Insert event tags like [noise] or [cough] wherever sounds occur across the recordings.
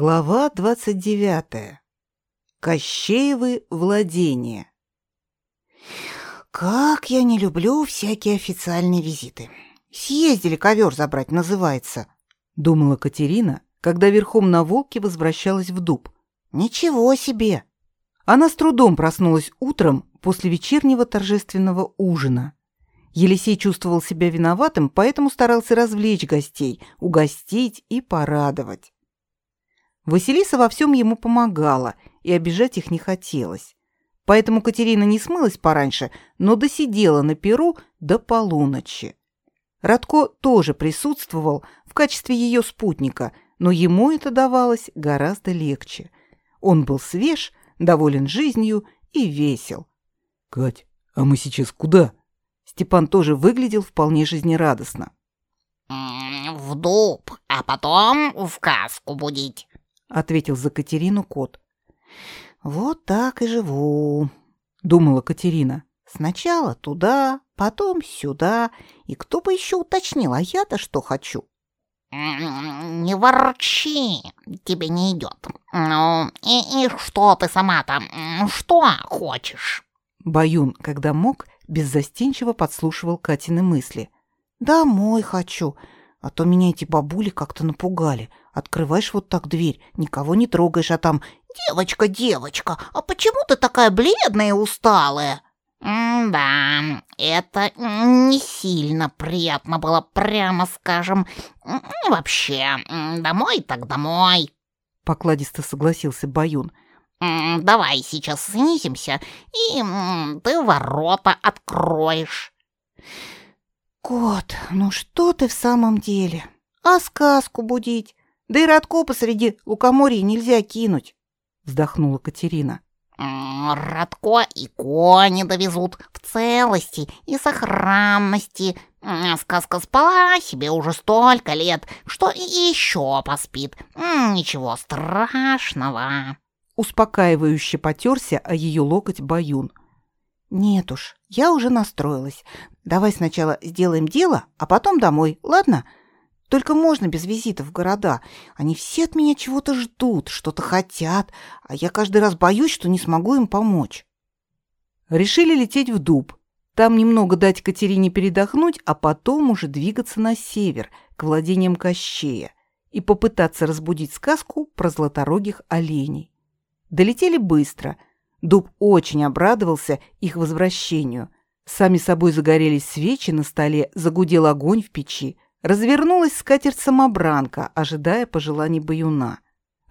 Глава 29. Кощеевы владения. Как я не люблю всякие официальные визиты. Съездили ковер забрать, называется, думала Катерина, когда верхом на волке возвращалась в дуб. Ничего себе. Она с трудом проснулась утром после вечернего торжественного ужина. Елисей чувствовал себя виноватым, поэтому старался развлечь гостей, угостить и порадовать. Василиса во всем ему помогала, и обижать их не хотелось. Поэтому Катерина не смылась пораньше, но досидела на перу до полуночи. Радко тоже присутствовал в качестве ее спутника, но ему это давалось гораздо легче. Он был свеж, доволен жизнью и весел. «Кать, а мы сейчас куда?» Степан тоже выглядел вполне жизнерадостно. «В дуб, а потом в каску будить». — ответил за Катерину кот. «Вот так и живу», — думала Катерина. «Сначала туда, потом сюда, и кто бы еще уточнил, а я-то что хочу?» «Не ворчи, тебе не идет. Ну, и, и что ты сама-то, что хочешь?» Баюн, когда мог, беззастенчиво подслушивал Катины мысли. «Домой хочу, а то меня эти бабули как-то напугали. Открываешь вот так дверь, никого не трогаешь, а там «Девочка, девочка, а почему ты такая бледная и усталая?» «Да, это не сильно приятно было, прямо скажем. Вообще, домой так домой», — покладисто согласился Баюн. «Давай сейчас снизимся, и ты ворота откроешь». «Кот, ну что ты в самом деле? А сказку будить? Да и Радко посреди лукоморья нельзя кинуть», — вздохнула Катерина. «Радко и кони довезут в целости и сохранности. Сказка спала себе уже столько лет, что и еще поспит. Ничего страшного». Успокаивающе потерся о ее локоть Баюн. «Нет уж, я уже настроилась. Давай сначала сделаем дело, а потом домой, ладно? Только можно без визитов в города. Они все от меня чего-то ждут, что-то хотят, а я каждый раз боюсь, что не смогу им помочь». Решили лететь в Дуб. Там немного дать Катерине передохнуть, а потом уже двигаться на север, к владениям Кощея, и попытаться разбудить сказку про златорогих оленей. Долетели быстро — Дуб очень обрадовался их возвращению. Сами собой загорелись свечи на столе, загудел огонь в печи. Развернулась скатерть-самобранка, ожидая пожеланий баюна.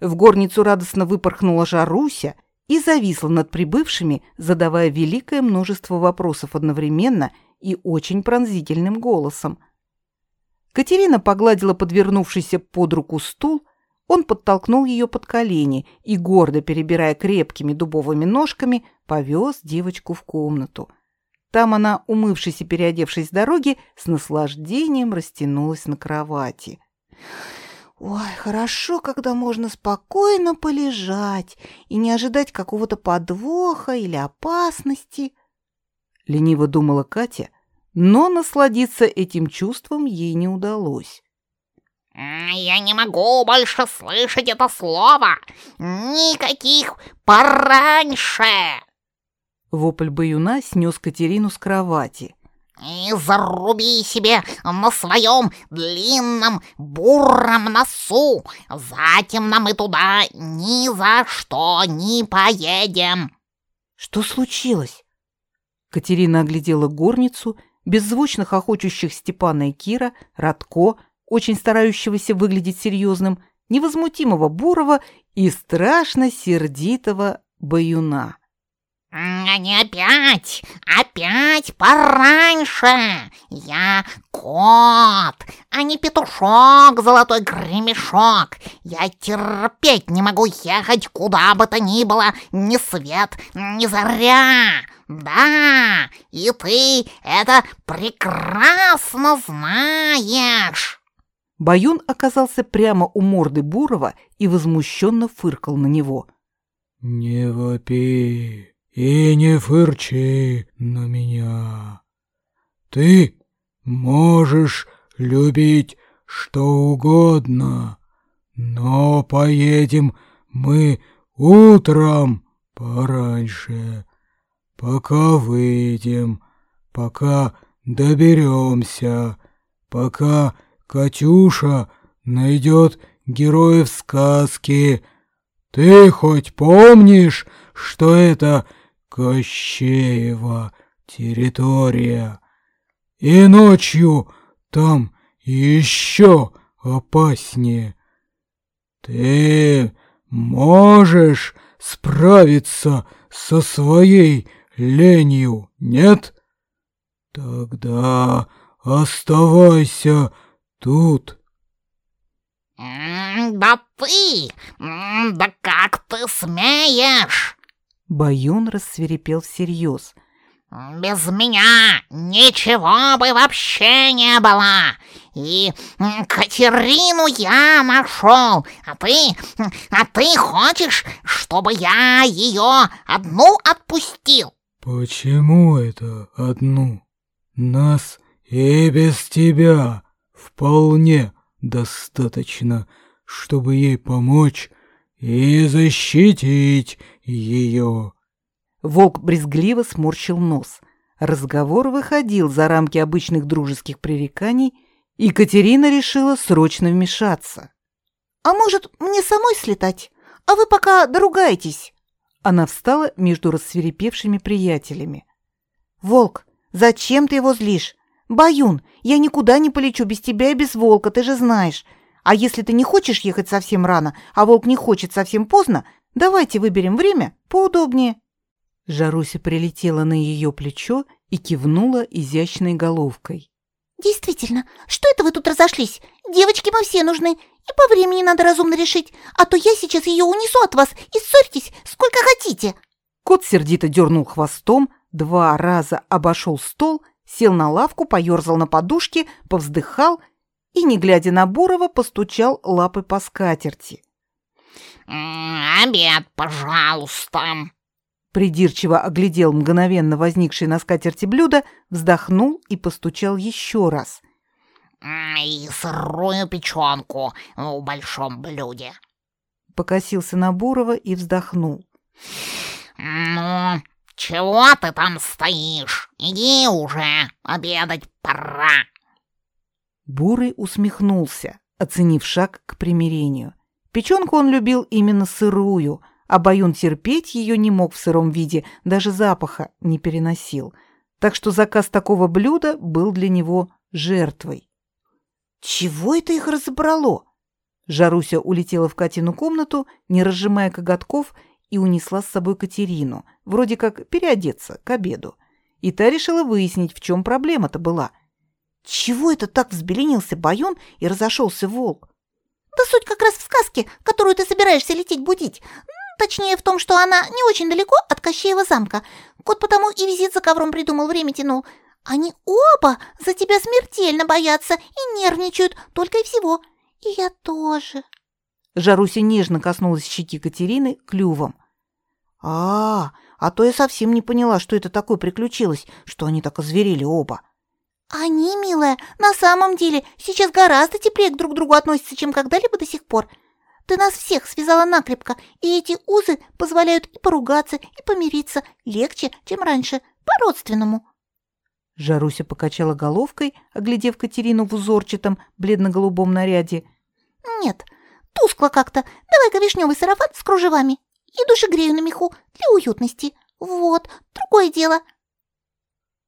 В горницу радостно выпорхнула Жаруся и зависла над прибывшими, задавая великое множество вопросов одновременно и очень пронзительным голосом. Катерина погладила подвернувшийся под руку стул, он подтолкнул ее под колени и, гордо перебирая крепкими дубовыми ножками, повез девочку в комнату. Там она, умывшись и переодевшись с дороги, с наслаждением растянулась на кровати. «Ой, хорошо, когда можно спокойно полежать и не ожидать какого-то подвоха или опасности», — лениво думала Катя, но насладиться этим чувством ей не удалось. «Я не могу больше слышать это слово! Никаких пораньше!» Вопль баюна снес Катерину с кровати. «И заруби себе на своем длинном буром носу! Затем нам и туда ни за что не поедем!» «Что случилось?» Катерина оглядела горницу, беззвучно хохочущих Степана и Кира, Радко, очень старающегося выглядеть серьезным, невозмутимого Бурова и страшно сердитого Баюна. «Они опять, опять пораньше! Я кот, а не петушок, золотой гремешок! Я терпеть не могу ехать куда бы то ни было, ни свет, ни заря! Да, и ты это прекрасно знаешь!» Баюн оказался прямо у морды Бурова и возмущенно фыркал на него. «Не вопи и не фырчи на меня. Ты можешь любить что угодно, но поедем мы утром пораньше, пока выйдем, пока доберемся, пока Катюша найдет героев сказки. Ты хоть помнишь, что это Кощеева территория? И ночью там еще опаснее. Ты можешь справиться со своей ленью, нет? Тогда оставайся тут. «Да ты! Да как ты смеешь?» Баюн рассверепел всерьез. «Без меня ничего бы вообще не было! И Катерину я нашел, а ты... а ты хочешь, чтобы я ее одну отпустил?» «Почему это одну? Нас и без тебя вполне достаточно, чтобы ей помочь и защитить ее. Волк брезгливо сморщил нос. Разговор выходил за рамки обычных дружеских пререканий, и Катерина решила срочно вмешаться. «А может, мне самой слетать? А вы пока доругаетесь?» Она встала между рассверепевшими приятелями. «Волк, зачем ты его злишь? Баюн, я никуда не полечу без тебя и без волка, ты же знаешь. А если ты не хочешь ехать совсем рано, а волк не хочет совсем поздно, давайте выберем время поудобнее». Жаруся прилетела на ее плечо и кивнула изящной головкой. «Действительно, что это вы тут разошлись? Девочки мы все нужны, и по времени надо разумно решить, а то я сейчас ее унесу от вас и ссорьтесь сколько хотите». Кот сердито дернул хвостом, два раза обошел стол сел на лавку, поерзал на подушке, повздыхал и, не глядя на Бурова, постучал лапой по скатерти. «Обед, пожалуйста!» Придирчиво оглядел мгновенно возникшее на скатерти блюдо, вздохнул и постучал еще раз. «И сырую печенку в большом блюде!» Покосился на Бурова и вздохнул. «Ну, «Чего ты там стоишь? Иди уже, обедать пора!» Бурый усмехнулся, оценив шаг к примирению. Печенку он любил именно сырую, а Баюн терпеть ее не мог в сыром виде, даже запаха не переносил. Так что заказ такого блюда был для него жертвой. «Чего это их разобрало?» Жаруся улетела в Катину комнату, не разжимая коготков, и унесла с собой Катерину, вроде как переодеться к обеду. И та решила выяснить, в чем проблема-то была. Чего это так взбеленился Баюн и разошелся волк? Да суть как раз в сказке, которую ты собираешься лететь будить. Точнее, в том, что она не очень далеко от Кощеева замка. Кот потому и визит за ковром придумал, время тянул. Они оба за тебя смертельно боятся и нервничают, только и всего. И я тоже. Жаруся нежно коснулась щеки Катерины клювом. А, а то я совсем не поняла, что это такое приключилось, что они так озверели оба. Они, милая, на самом деле сейчас гораздо теплее к друг другу относятся, чем когда-либо до сих пор. Ты нас всех связала накрепко, и эти узы позволяют и поругаться, и помириться легче, чем раньше, по-родственному. Жаруся покачала головкой, оглядев Катерину в узорчатом бледно-голубом наряде. «Нет, Тускло как-то. Давай-ка вишневый сарафан с кружевами. И душегрею на меху для уютности. Вот, другое дело.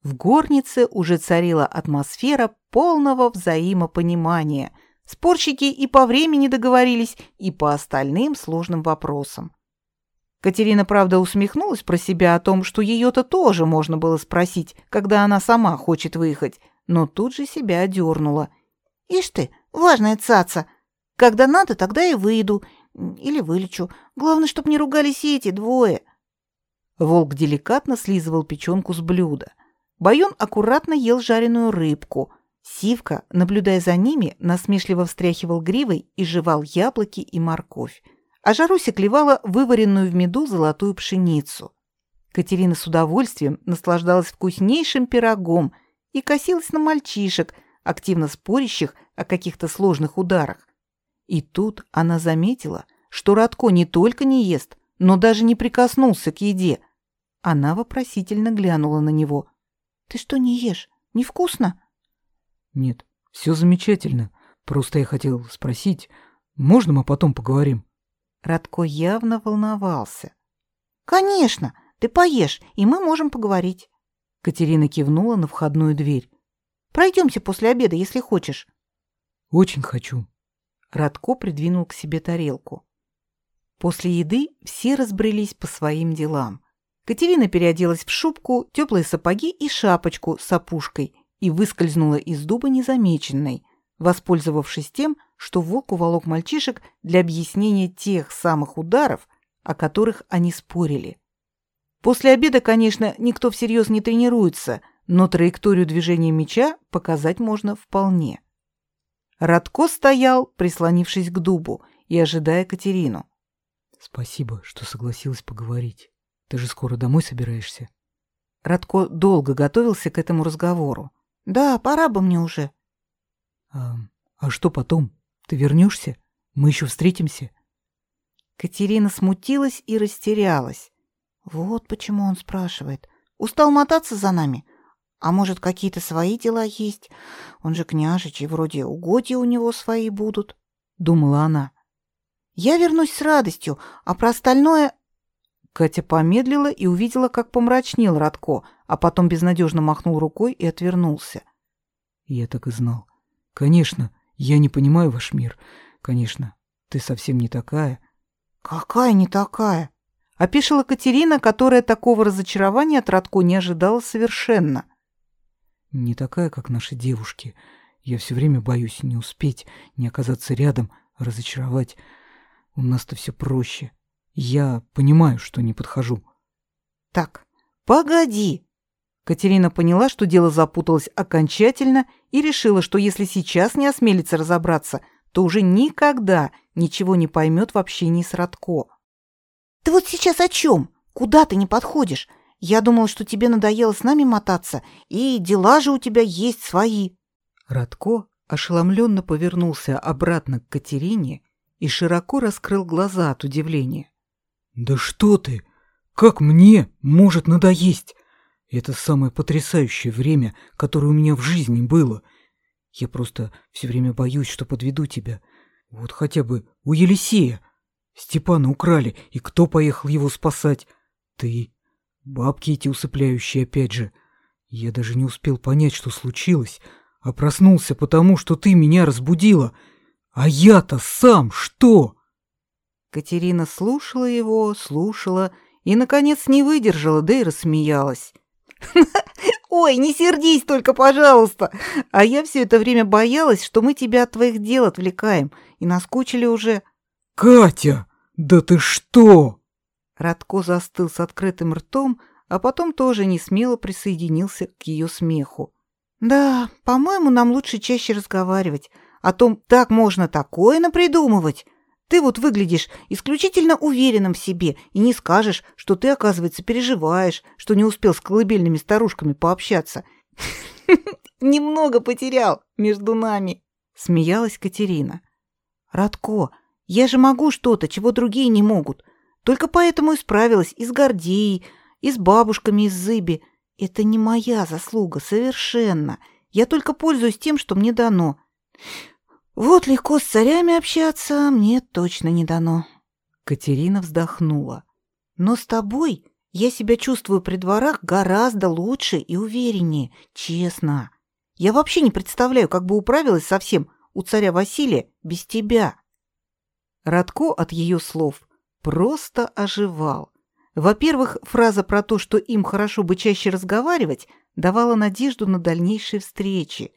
В горнице уже царила атмосфера полного взаимопонимания. Спорщики и по времени договорились, и по остальным сложным вопросам. Катерина, правда, усмехнулась про себя о том, что ее-то тоже можно было спросить, когда она сама хочет выехать, но тут же себя одернула. «Ишь ты, важная цаца!» Когда надо, тогда и выйду. Или вылечу. Главное, чтоб не ругались эти двое. Волк деликатно слизывал печенку с блюда. Байон аккуратно ел жареную рыбку. Сивка, наблюдая за ними, насмешливо встряхивал гривой и жевал яблоки и морковь. А Жаруся клевала вываренную в меду золотую пшеницу. Катерина с удовольствием наслаждалась вкуснейшим пирогом и косилась на мальчишек, активно спорящих о каких-то сложных ударах. И тут она заметила, что Радко не только не ест, но даже не прикоснулся к еде. Она вопросительно глянула на него. «Ты что не ешь? Невкусно?» «Нет, все замечательно. Просто я хотел спросить, можно мы потом поговорим?» Радко явно волновался. «Конечно, ты поешь, и мы можем поговорить». Катерина кивнула на входную дверь. «Пройдемте после обеда, если хочешь». «Очень хочу». Радко придвинул к себе тарелку. После еды все разбрелись по своим делам. Катерина переоделась в шубку, теплые сапоги и шапочку с опушкой и выскользнула из дуба незамеченной, воспользовавшись тем, что волк уволок мальчишек для объяснения тех самых ударов, о которых они спорили. После обеда, конечно, никто всерьез не тренируется, но траекторию движения мяча показать можно вполне. Радко стоял, прислонившись к дубу и ожидая Катерину. «Спасибо, что согласилась поговорить. Ты же скоро домой собираешься?» Радко долго готовился к этому разговору. «Да, пора бы мне уже». «А, а что потом? Ты вернешься? Мы еще встретимся?» Катерина смутилась и растерялась. Вот почему он спрашивает. Устал мотаться за нами? А может, какие-то свои дела есть? Он же княжич, и вроде угодья у него свои будут, — думала она. Я вернусь с радостью, а про остальное... Катя помедлила и увидела, как помрачнел Радко, а потом безнадежно махнул рукой и отвернулся. Я так и знал. Конечно, я не понимаю ваш мир. Конечно, ты совсем не такая. Какая не такая? Опишила Катерина, которая такого разочарования от Радко не ожидала совершенно. Не такая, как наши девушки. Я все время боюсь не успеть, не оказаться рядом, разочаровать. У нас-то все проще. Я понимаю, что не подхожу. Так, погоди. Катерина поняла, что дело запуталось окончательно и решила, что если сейчас не осмелится разобраться, то уже никогда ничего не поймет в общении с Радко. Ты вот сейчас о чем? Куда ты не подходишь? Я думала, что тебе надоело с нами мотаться, и дела же у тебя есть свои. Радко ошеломленно повернулся обратно к Катерине и широко раскрыл глаза от удивления. «Да что ты! Как мне может надоесть? Это самое потрясающее время, которое у меня в жизни было. Я просто все время боюсь, что подведу тебя. Вот хотя бы у Елисея. Степана украли, и кто поехал его спасать? Ты. Бабки эти усыпляющие опять же. Я даже не успел понять, что случилось, а проснулся потому, что ты меня разбудила. А я-то сам что? Катерина слушала его, слушала и, наконец, не выдержала, да и рассмеялась. [laughs] «Ой, не сердись только, пожалуйста! А я все это время боялась, что мы тебя от твоих дел отвлекаем, и наскучили уже». «Катя, да ты что?» Радко застыл с открытым ртом, а потом тоже не смело присоединился к ее смеху. «Да, по-моему, нам лучше чаще разговаривать. О том, так можно такое напридумывать. Ты вот выглядишь исключительно уверенным в себе и не скажешь, что ты, оказывается, переживаешь, что не успел с колыбельными старушками пообщаться. [laughs] Немного потерял между нами, смеялась Катерина. Радко, я же могу что-то, чего другие не могут. Только поэтому и справилась и с Гордеей, и с бабушками из Зыби. Это не моя заслуга, совершенно. Я только пользуюсь тем, что мне дано. Вот легко с царями общаться мне точно не дано. Катерина вздохнула. Но с тобой я себя чувствую при дворах гораздо лучше и увереннее, честно. Я вообще не представляю, как бы управилась совсем у царя Василия без тебя. Радко от ее слов просто оживал. Во-первых, фраза про то, что им хорошо бы чаще разговаривать, давала надежду на дальнейшие встречи.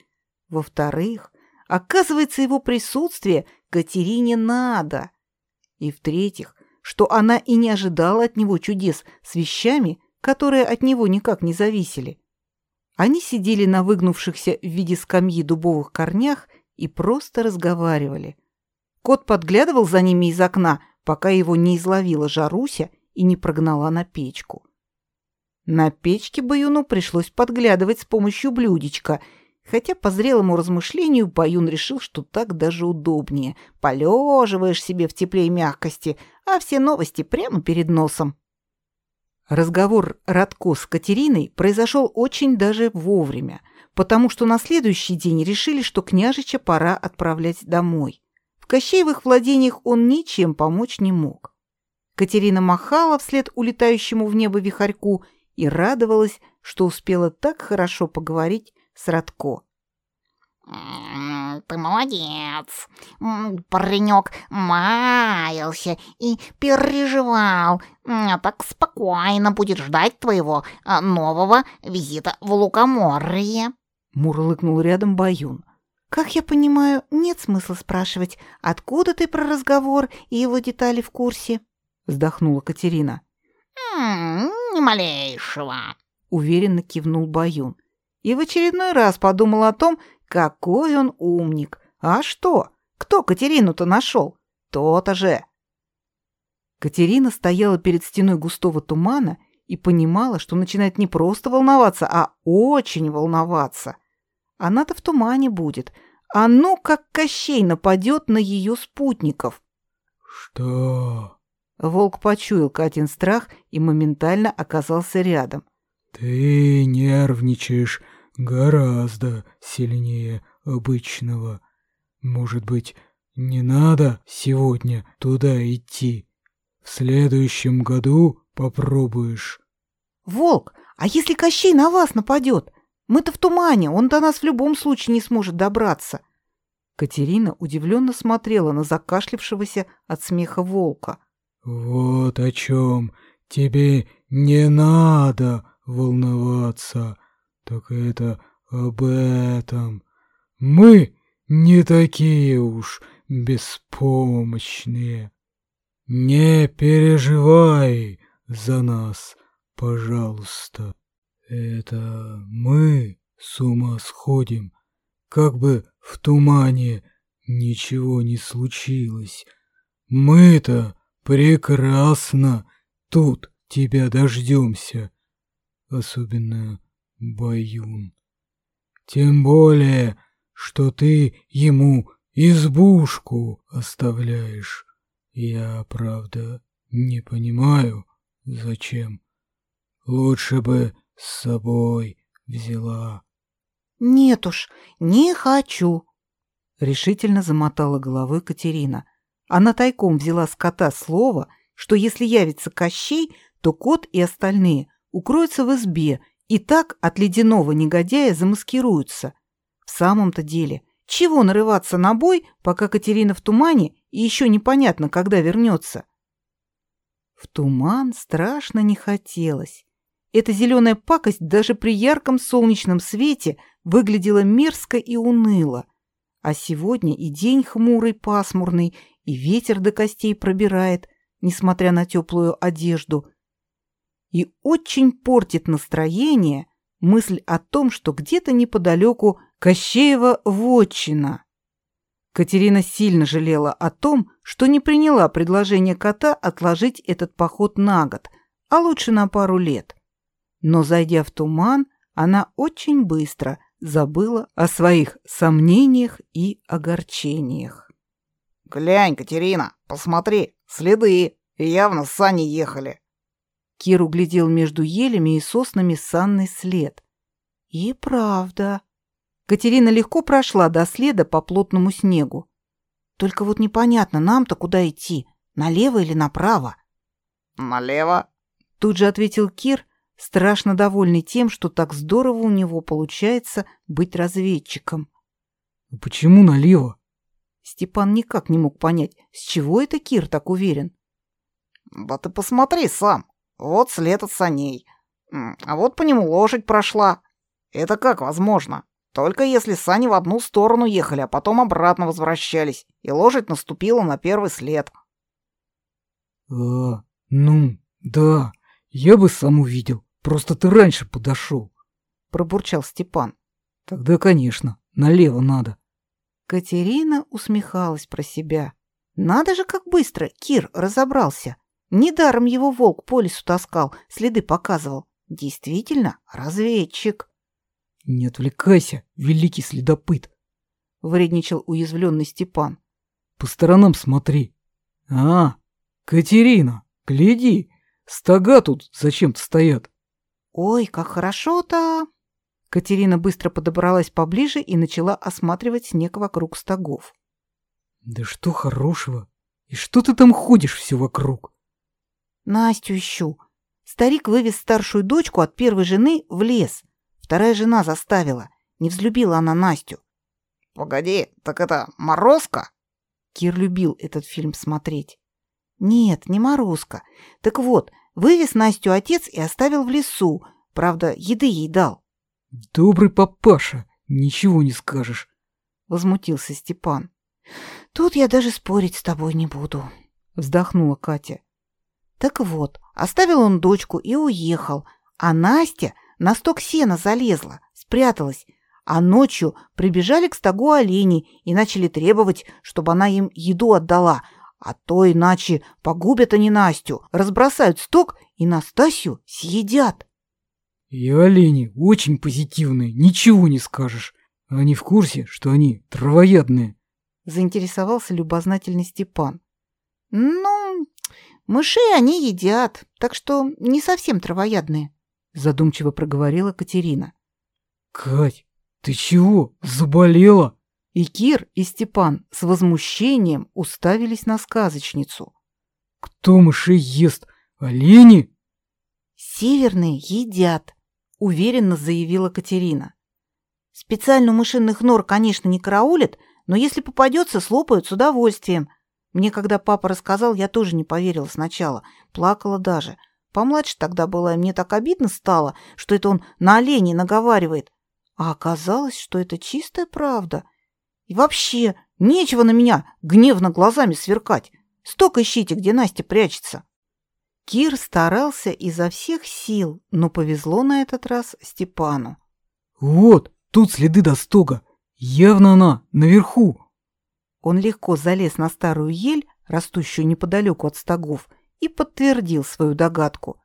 Во-вторых, оказывается, его присутствие Катерине надо. И в-третьих, что она и не ожидала от него чудес с вещами, которые от него никак не зависели. Они сидели на выгнувшихся в виде скамьи дубовых корнях и просто разговаривали. Кот подглядывал за ними из окна, пока его не изловила Жаруся и не прогнала на печку. На печке Баюну пришлось подглядывать с помощью блюдечка, Хотя по зрелому размышлению Баюн решил, что так даже удобнее. Полеживаешь себе в тепле и мягкости, а все новости прямо перед носом. Разговор Радко с Катериной произошел очень даже вовремя, потому что на следующий день решили, что княжича пора отправлять домой. В Кощеевых владениях он ничем помочь не мог. Катерина махала вслед улетающему в небо вихарьку и радовалась, что успела так хорошо поговорить с Радко. «Ты молодец. Паренек маялся и переживал. Так спокойно будет ждать твоего а, нового визита в Лукоморье». Мурлыкнул рядом Баюн. «Как я понимаю, нет смысла спрашивать, откуда ты про разговор и его детали в курсе?» Вздохнула Катерина. «М «Ни малейшего», — уверенно кивнул Баюн. И в очередной раз подумал о том, какой он умник. А что? Кто Катерину-то нашел? То-то же. Катерина стояла перед стеной густого тумана и понимала, что начинает не просто волноваться, а очень волноваться. Она-то в тумане будет. А ну, как Кощей нападет на ее спутников. «Что?» Волк почуял Катин страх и моментально оказался рядом. «Ты нервничаешь гораздо сильнее обычного. Может быть, не надо сегодня туда идти? В следующем году попробуешь. Волк, а если Кощей на вас нападет? Мы-то в тумане, он до нас в любом случае не сможет добраться. Катерина удивленно смотрела на закашлившегося от смеха волка. Вот о чем тебе не надо волноваться так это об этом. Мы не такие уж беспомощные. Не переживай за нас, пожалуйста. Это мы с ума сходим, как бы в тумане ничего не случилось. Мы-то прекрасно тут тебя дождемся. Особенно Баюн. Тем более, что ты ему избушку оставляешь. Я, правда, не понимаю, зачем. Лучше бы с собой взяла. Нет уж, не хочу, решительно замотала головой Катерина. Она тайком взяла с кота слово, что если явится Кощей, то кот и остальные укроются в избе и так от ледяного негодяя замаскируются. В самом-то деле, чего нарываться на бой, пока Катерина в тумане и еще непонятно, когда вернется? В туман страшно не хотелось. Эта зеленая пакость даже при ярком солнечном свете выглядела мерзко и уныло. А сегодня и день хмурый, пасмурный, и ветер до костей пробирает, несмотря на теплую одежду, и очень портит настроение мысль о том, что где-то неподалеку Кощеева вотчина. Катерина сильно жалела о том, что не приняла предложение кота отложить этот поход на год, а лучше на пару лет. Но, зайдя в туман, она очень быстро забыла о своих сомнениях и огорчениях. «Глянь, Катерина, посмотри, следы, явно сани ехали», Кир углядел между елями и соснами санный след. И правда. Катерина легко прошла до следа по плотному снегу. Только вот непонятно, нам-то куда идти, налево или направо? Налево. Тут же ответил Кир, страшно довольный тем, что так здорово у него получается быть разведчиком. Почему налево? Степан никак не мог понять, с чего это Кир так уверен. Да ты посмотри сам. Вот след от саней. А вот по нему лошадь прошла. Это как возможно? Только если сани в одну сторону ехали, а потом обратно возвращались, и лошадь наступила на первый след. А, ну, да, я бы сам увидел. Просто ты раньше подошел, пробурчал Степан. Тогда, конечно, налево надо. Катерина усмехалась про себя. Надо же, как быстро Кир разобрался. Недаром его волк по лесу таскал, следы показывал. Действительно, разведчик. Не отвлекайся, великий следопыт. Вредничал уязвленный Степан. По сторонам смотри. А, Катерина, гляди, стога тут зачем-то стоят. Ой, как хорошо-то! Катерина быстро подобралась поближе и начала осматривать снег вокруг стогов. Да что хорошего? И что ты там ходишь все вокруг? Настю ищу. Старик вывез старшую дочку от первой жены в лес. Вторая жена заставила. Не взлюбила она Настю. Погоди, так это Морозко? Кир любил этот фильм смотреть. Нет, не Морозко. Так вот, вывез Настю отец и оставил в лесу. Правда, еды ей дал. Добрый папаша, ничего не скажешь. Возмутился Степан. Тут я даже спорить с тобой не буду. Вздохнула Катя. Так вот, оставил он дочку и уехал, а Настя на сток сена залезла, спряталась, а ночью прибежали к стогу оленей и начали требовать, чтобы она им еду отдала, а то иначе погубят они Настю, разбросают сток и Настасью съедят. И олени очень позитивные, ничего не скажешь. Они в курсе, что они травоядные. Заинтересовался любознательный Степан. Ну, Мышей они едят, так что не совсем травоядные, задумчиво проговорила Катерина. Кать, ты чего, заболела? И Кир, и Степан с возмущением уставились на сказочницу. Кто мышей ест? Олени? Северные едят, уверенно заявила Катерина. Специально мышиных нор, конечно, не караулят, но если попадется, слопают с удовольствием – мне, когда папа рассказал, я тоже не поверила сначала. Плакала даже. Помладше тогда была, и мне так обидно стало, что это он на оленей наговаривает. А оказалось, что это чистая правда. И вообще, нечего на меня гневно глазами сверкать. Столько ищите, где Настя прячется. Кир старался изо всех сил, но повезло на этот раз Степану. «Вот, тут следы до стога. Явно она наверху», он легко залез на старую ель, растущую неподалеку от стогов, и подтвердил свою догадку.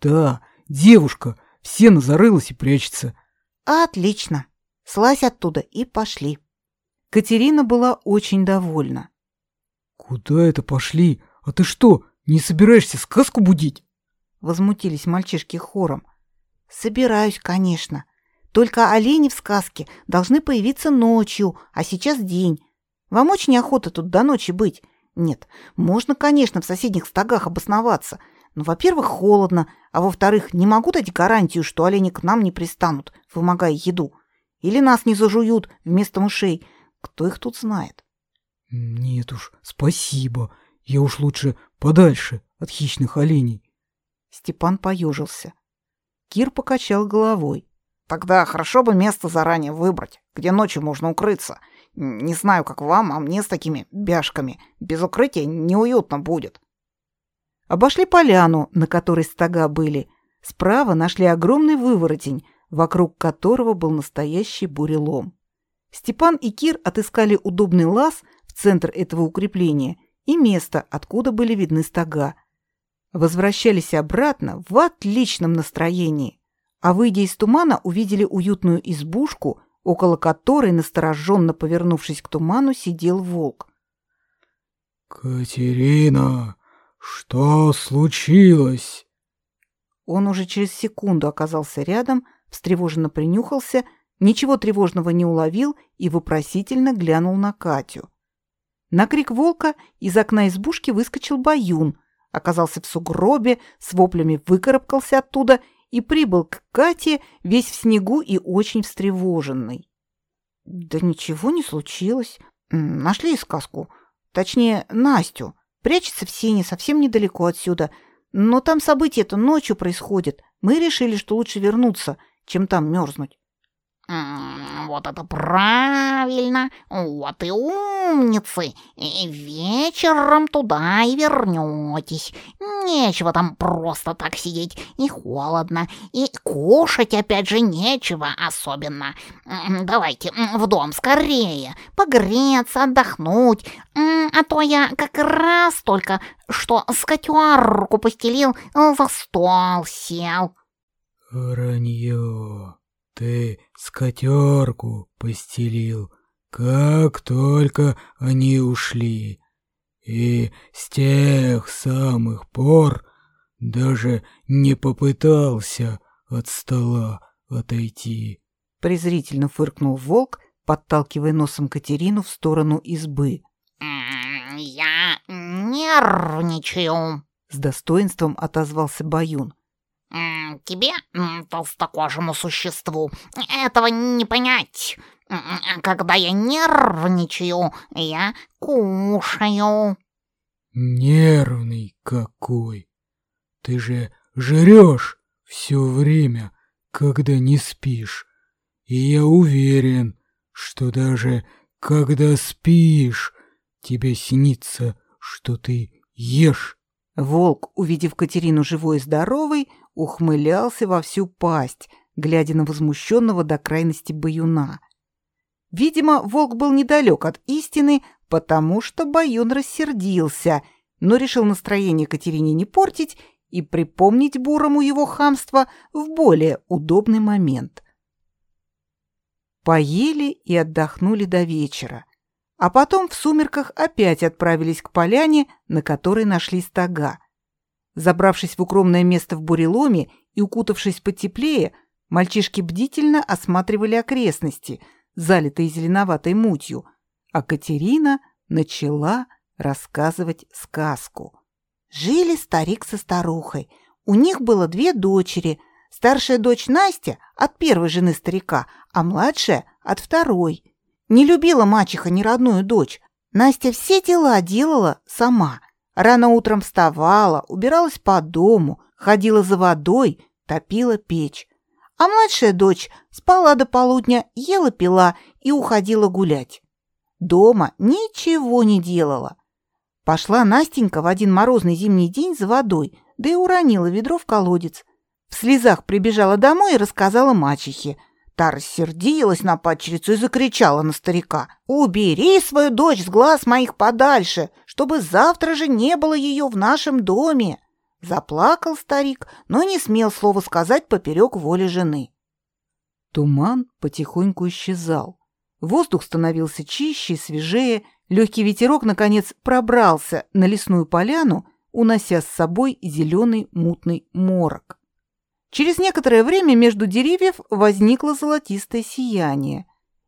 «Да, девушка, все зарылась и прячется». «Отлично. Слазь оттуда и пошли». Катерина была очень довольна. «Куда это пошли? А ты что, не собираешься сказку будить?» Возмутились мальчишки хором. «Собираюсь, конечно. Только олени в сказке должны появиться ночью, а сейчас день. Вам очень охота тут до ночи быть. Нет, можно, конечно, в соседних стогах обосноваться. Но, во-первых, холодно, а во-вторых, не могу дать гарантию, что олени к нам не пристанут, вымогая еду. Или нас не зажуют вместо мышей. Кто их тут знает? Нет уж, спасибо. Я уж лучше подальше от хищных оленей. Степан поежился. Кир покачал головой. Тогда хорошо бы место заранее выбрать, где ночью можно укрыться. Не знаю, как вам, а мне с такими бяшками без укрытия неуютно будет. Обошли поляну, на которой стога были. Справа нашли огромный выворотень, вокруг которого был настоящий бурелом. Степан и Кир отыскали удобный лаз в центр этого укрепления и место, откуда были видны стога. Возвращались обратно в отличном настроении, а выйдя из тумана, увидели уютную избушку около которой, настороженно повернувшись к туману, сидел волк. «Катерина, что случилось?» Он уже через секунду оказался рядом, встревоженно принюхался, ничего тревожного не уловил и вопросительно глянул на Катю. На крик волка из окна избушки выскочил Баюн, оказался в сугробе, с воплями выкарабкался оттуда и прибыл к Кате весь в снегу и очень встревоженный. Да ничего не случилось. Нашли сказку. Точнее, Настю. Прячется в сене совсем недалеко отсюда. Но там события-то ночью происходят. Мы решили, что лучше вернуться, чем там мерзнуть. Вот это правильно, вот и умницы. И вечером туда и вернетесь. Нечего там просто так сидеть, и холодно, и кушать опять же нечего особенно. Давайте в дом скорее, погреться, отдохнуть. А то я как раз только что скатерку постелил, за стол сел. Вранье. Ты скотерку постелил, как только они ушли. И с тех самых пор даже не попытался от стола отойти. Презрительно фыркнул волк, подталкивая носом Катерину в сторону избы. Я нервничаю. С достоинством отозвался Баюн. Тебе, толстокожему существу, этого не понять. Когда я нервничаю, я кушаю. Нервный какой. Ты же жрешь все время, когда не спишь. И я уверен, что даже когда спишь, тебе снится, что ты ешь. Волк, увидев Катерину живой и здоровой, ухмылялся во всю пасть, глядя на возмущенного до крайности Баюна. Видимо, волк был недалек от истины, потому что Баюн рассердился, но решил настроение Катерине не портить и припомнить Бурому его хамство в более удобный момент. Поели и отдохнули до вечера, а потом в сумерках опять отправились к поляне, на которой нашли стога. Забравшись в укромное место в буреломе и укутавшись потеплее, мальчишки бдительно осматривали окрестности, залитые зеленоватой мутью, а Катерина начала рассказывать сказку. Жили старик со старухой. У них было две дочери. Старшая дочь Настя от первой жены старика, а младшая от второй. Не любила мачеха ни родную дочь. Настя все дела делала сама. Рано утром вставала, убиралась по дому, ходила за водой, топила печь. А младшая дочь спала до полудня, ела пила и уходила гулять. Дома ничего не делала. Пошла Настенька в один морозный зимний день за водой, да и уронила ведро в колодец. В слезах прибежала домой и рассказала мачехе. Та рассердилась на падчерицу и закричала на старика. «Убери свою дочь с глаз моих подальше, чтобы завтра же не было ее в нашем доме!» Заплакал старик, но не смел слова сказать поперек воли жены. Туман потихоньку исчезал. Воздух становился чище и свежее, легкий ветерок, наконец, пробрался на лесную поляну, унося с собой зеленый мутный морок. Через некоторое время между деревьев возникло золотистое сияние,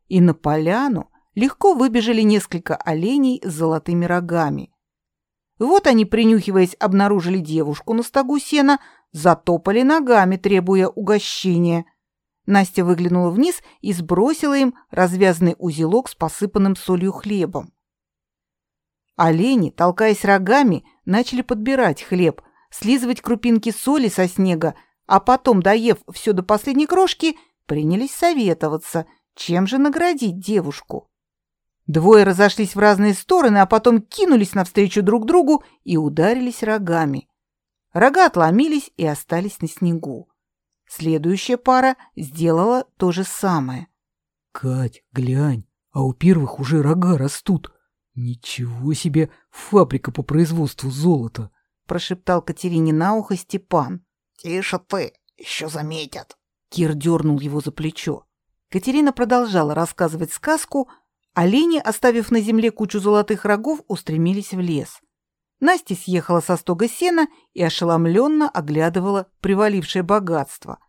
и на поляну легко выбежали несколько оленей с золотыми рогами. Вот они, принюхиваясь, обнаружили девушку на стогу сена, затопали ногами, требуя угощения. Настя выглянула вниз и сбросила им развязанный узелок с посыпанным солью хлебом. Олени, толкаясь рогами, начали подбирать хлеб, слизывать крупинки соли со снега, а потом, доев все до последней крошки, принялись советоваться, чем же наградить девушку. Двое разошлись в разные стороны, а потом кинулись навстречу друг другу и ударились рогами. Рога отломились и остались на снегу. Следующая пара сделала то же самое. Кать, глянь, а у первых уже рога растут. Ничего себе, фабрика по производству золота, прошептал Катерине на ухо Степан. Тише ты, еще заметят. Кир дернул его за плечо. Катерина продолжала рассказывать сказку, Олени, оставив на земле кучу золотых рогов, устремились в лес. Настя съехала со стога сена и ошеломленно оглядывала привалившее богатство.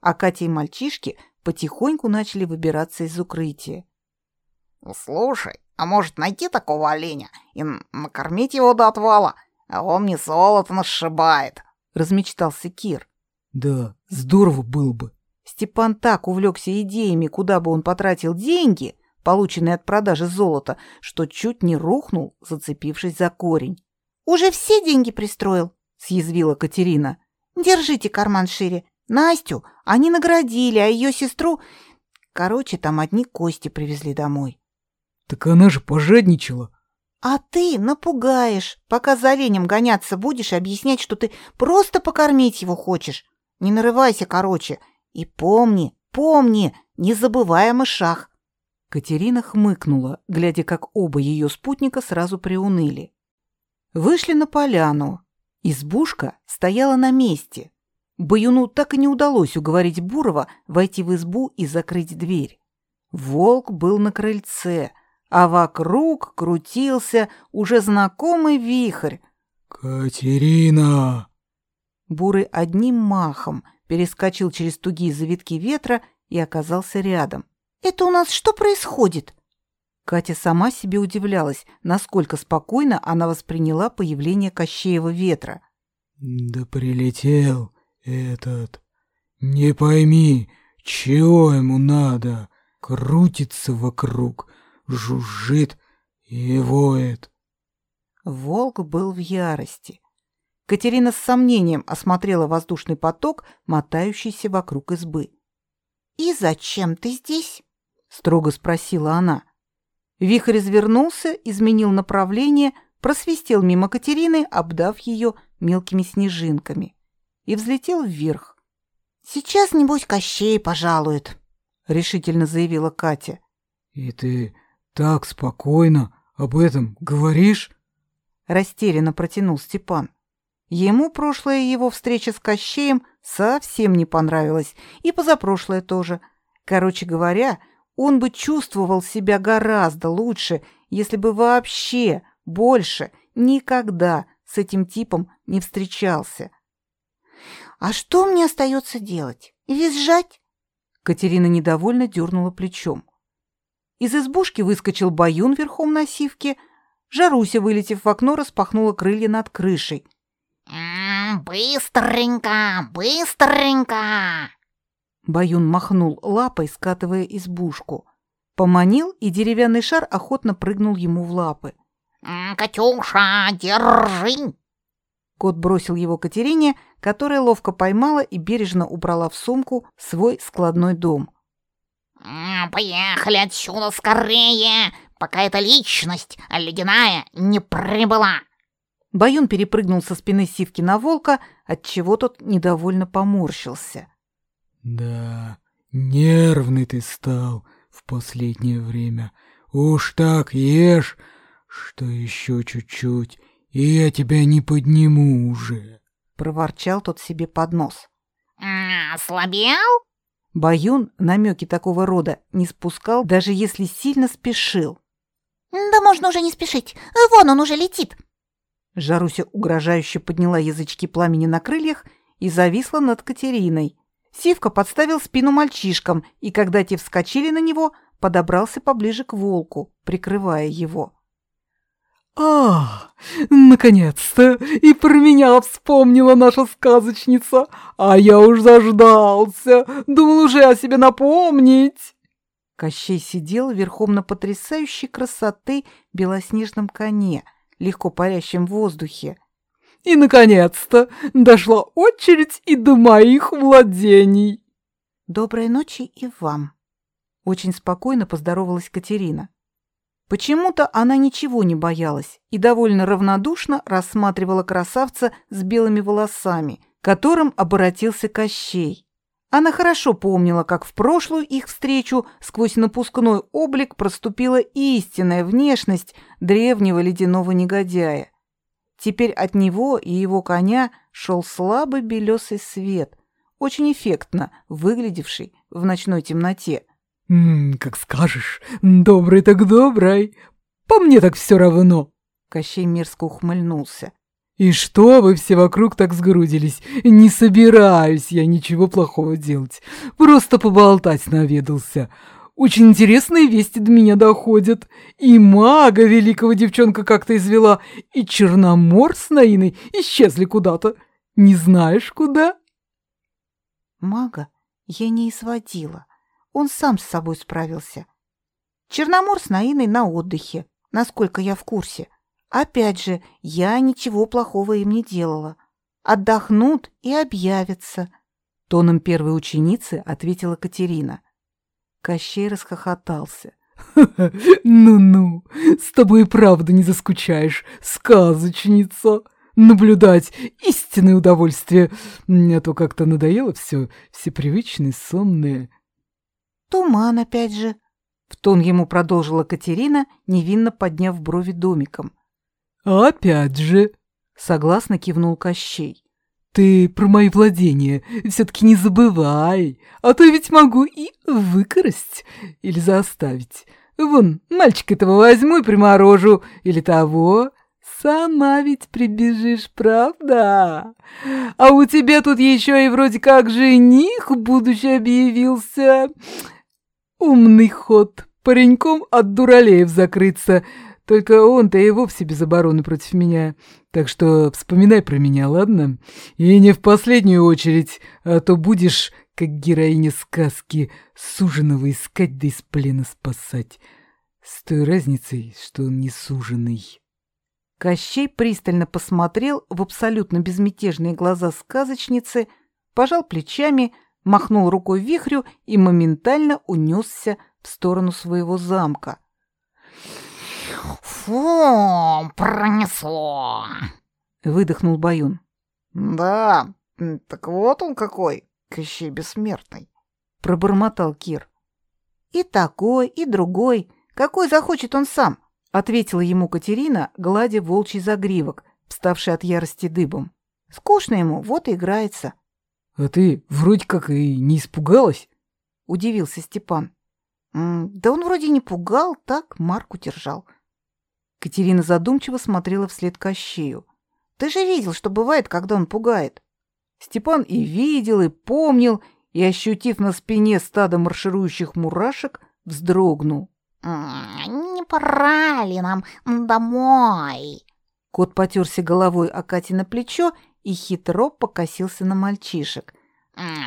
А Катя и мальчишки потихоньку начали выбираться из укрытия. Слушай, а может найти такого оленя и накормить его до отвала, а он мне золото насшибает, размечтался Кир. Да, здорово было бы. Степан так увлекся идеями, куда бы он потратил деньги, полученные от продажи золота, что чуть не рухнул, зацепившись за корень. «Уже все деньги пристроил?» — съязвила Катерина. «Держите карман шире. Настю они наградили, а ее сестру... Короче, там одни кости привезли домой». «Так она же пожадничала». «А ты напугаешь, пока за оленем гоняться будешь и объяснять, что ты просто покормить его хочешь. Не нарывайся, короче. И помни, помни, не забывай о мышах». Катерина хмыкнула, глядя, как оба ее спутника сразу приуныли. Вышли на поляну. Избушка стояла на месте. Баюну так и не удалось уговорить Бурова войти в избу и закрыть дверь. Волк был на крыльце, а вокруг крутился уже знакомый вихрь. «Катерина!» Бурый одним махом перескочил через тугие завитки ветра и оказался рядом. «Это у нас что происходит?» Катя сама себе удивлялась, насколько спокойно она восприняла появление Кощеева ветра. «Да прилетел этот. Не пойми, чего ему надо. Крутится вокруг, жужжит и воет». Волк был в ярости. Катерина с сомнением осмотрела воздушный поток, мотающийся вокруг избы. «И зачем ты здесь?» — строго спросила она. Вихрь извернулся, изменил направление, просвистел мимо Катерины, обдав ее мелкими снежинками, и взлетел вверх. «Сейчас, небось, Кощей пожалует», — решительно заявила Катя. «И ты так спокойно об этом говоришь?» Растерянно протянул Степан. Ему прошлая его встреча с Кощеем совсем не понравилась, и позапрошлая тоже. Короче говоря, он бы чувствовал себя гораздо лучше, если бы вообще больше никогда с этим типом не встречался. «А что мне остается делать? Визжать?» Катерина недовольно дернула плечом. Из избушки выскочил Баюн верхом на сивке. Жаруся, вылетев в окно, распахнула крылья над крышей — «Быстренько, быстренько!» Баюн махнул лапой, скатывая избушку. Поманил, и деревянный шар охотно прыгнул ему в лапы. «Катюша, держи!» Кот бросил его Катерине, которая ловко поймала и бережно убрала в сумку свой складной дом. «Поехали отсюда скорее, пока эта личность ледяная не прибыла!» Баюн перепрыгнул со спины Сивки на волка, отчего тот недовольно поморщился. «Да, нервный ты стал в последнее время. Уж так ешь, что еще чуть-чуть, и я тебя не подниму уже», — проворчал тот себе под нос. «Слабел?» Баюн намеки такого рода не спускал, даже если сильно спешил. «Да можно уже не спешить, вон он уже летит», Жаруся угрожающе подняла язычки пламени на крыльях и зависла над Катериной. Сивка подставил спину мальчишкам, и когда те вскочили на него, подобрался поближе к волку, прикрывая его. «А, наконец-то! И про меня вспомнила наша сказочница! А я уж заждался! Думал уже о себе напомнить!» Кощей сидел верхом на потрясающей красоты белоснежном коне — легко парящим в воздухе. «И, наконец-то, дошла очередь и до моих владений!» «Доброй ночи и вам!» Очень спокойно поздоровалась Катерина. Почему-то она ничего не боялась и довольно равнодушно рассматривала красавца с белыми волосами, которым обратился Кощей. Она хорошо помнила, как в прошлую их встречу сквозь напускной облик проступила истинная внешность древнего ледяного негодяя. Теперь от него и его коня шел слабый белесый свет, очень эффектно выглядевший в ночной темноте. «М -м, «Как скажешь, добрый так добрый, по мне так все равно!» Кощей мерзко ухмыльнулся. «И что вы все вокруг так сгрудились? Не собираюсь я ничего плохого делать. Просто поболтать наведался. Очень интересные вести до меня доходят. И мага великого девчонка как-то извела, и Черномор с Наиной исчезли куда-то. Не знаешь, куда?» «Мага я не изводила. Он сам с собой справился. Черномор с Наиной на отдыхе, насколько я в курсе». Опять же, я ничего плохого им не делала. Отдохнут и объявятся. Тоном первой ученицы ответила Катерина. Кощей расхохотался. [laughs] «Ну-ну, с тобой и правда не заскучаешь, сказочница. Наблюдать истинное удовольствие, а то как-то надоело все, все привычные, сонные». «Туман опять же», — в тон ему продолжила Катерина, невинно подняв брови домиком. «Опять же!» — согласно кивнул Кощей. ты про мои владения все-таки не забывай, а то ведь могу и выкрасть или заставить. Вон, мальчик этого возьму и приморожу, или того. Сама ведь прибежишь, правда? А у тебя тут еще и вроде как жених будущий объявился. Умный ход, пареньком от дуралеев закрыться. Только он-то и вовсе без обороны против меня. Так что вспоминай про меня, ладно? И не в последнюю очередь, а то будешь, как героиня сказки, суженого искать да из плена спасать. С той разницей, что он не суженый. Кощей пристально посмотрел в абсолютно безмятежные глаза сказочницы, пожал плечами, махнул рукой вихрю и моментально унесся в сторону своего замка. Фу, пронесло. Выдохнул Баюн. Да, так вот он какой, Кощей Бессмертный. Пробормотал Кир. И такой, и другой. Какой захочет он сам? Ответила ему Катерина, гладя волчий загривок, вставший от ярости дыбом. Скучно ему, вот и играется. А ты вроде как и не испугалась? Удивился Степан. Да он вроде не пугал, так Марку держал. Катерина задумчиво смотрела вслед Кощею. «Ты же видел, что бывает, когда он пугает». Степан и видел, и помнил, и, ощутив на спине стадо марширующих мурашек, вздрогнул. «Не пора ли нам домой?» Кот потерся головой о Кате на плечо и хитро покосился на мальчишек.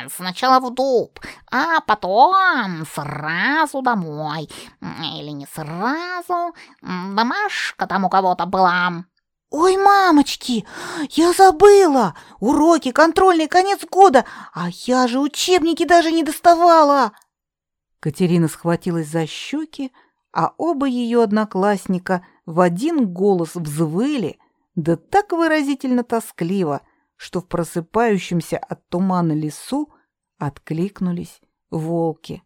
Сначала в дуб, а потом сразу домой. Или не сразу. Домашка там у кого-то была. «Ой, мамочки, я забыла! Уроки, контрольный, конец года, а я же учебники даже не доставала!» Катерина схватилась за щеки, а оба ее одноклассника в один голос взвыли, да так выразительно тоскливо – что в просыпающемся от тумана лесу откликнулись волки.